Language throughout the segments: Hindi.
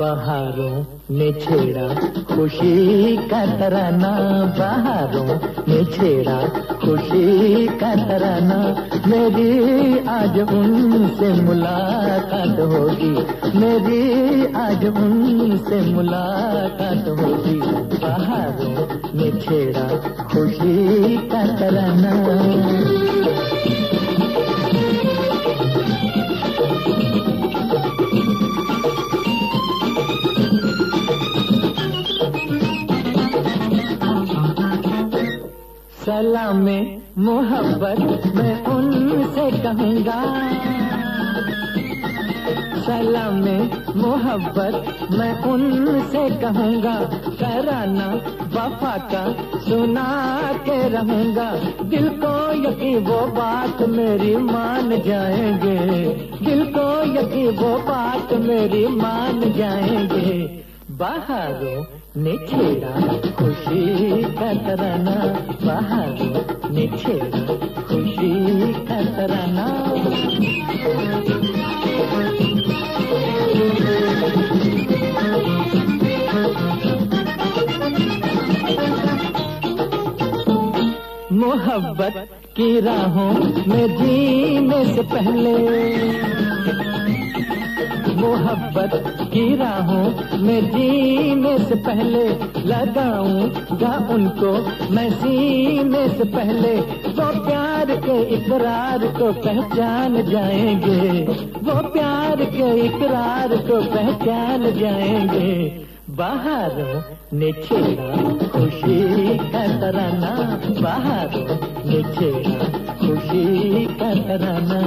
बहारों ने छेड़ा, खुशी का तराना बहारों ने छेड़ा, खुशी का तराना। मेरी आज उनसे मुलाकात होगी, मेरी आज उनसे मुलाकात होगी। बहारों ने छेड़ा, खुशी का तराना। सलाम मोहब्बत मैं उनसे कहूँगा। सलाम मोहब्बत मैं उनसे कहूँगा कराना वफा का सुना के रहूँगा। दिल को यकी वो बात मेरी मान जाएँगे। दिल को यकी वो बात मेरी मान जाएँगे। बाहरों ने छेड़ा खुशी का तराना बाहरों खुशी मोहब्बत की राहों में जीने से पहले मोहब्बत की राहों में जीने से पहले लगाऊँगा उनको। मैं सीने से पहले वो प्यार के इकरार को पहचान जाएँगे। वो प्यार के इकरार को पहचान जाएँगे। बाहरों ने छेड़ा खुशी का तराना। बाहरों ने छेड़ा खुशी का तराना।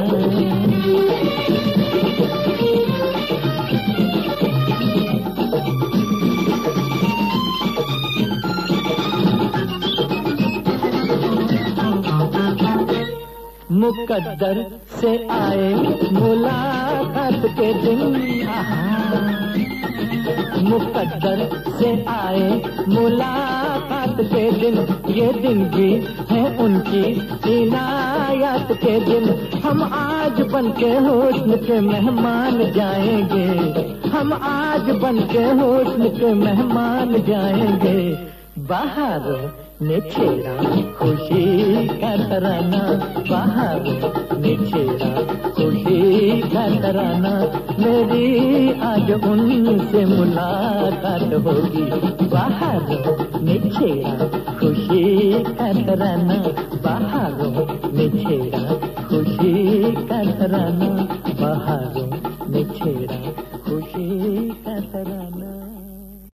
मुकद्दर से आए मुलाकात के दिन। मुकद्दर से आए मुलाकात के दिन। ये दिन भी है उनकी इनायत के दिन। हम आज बन के हुस्न के मेहमान जाएँगे। हम आज बन के हुस्न के मेहमान जाएँगे। बाहर छेड़ा खुशी का तराना। बाहर छेड़ा खुशी का तराना। मेरी आज उनसे मुलाकात होगी। बाहर छेड़ा खुशी का तराना। बाहर छेड़ा खुशी का तराना। बाहर छेड़ा खुशी का तराना।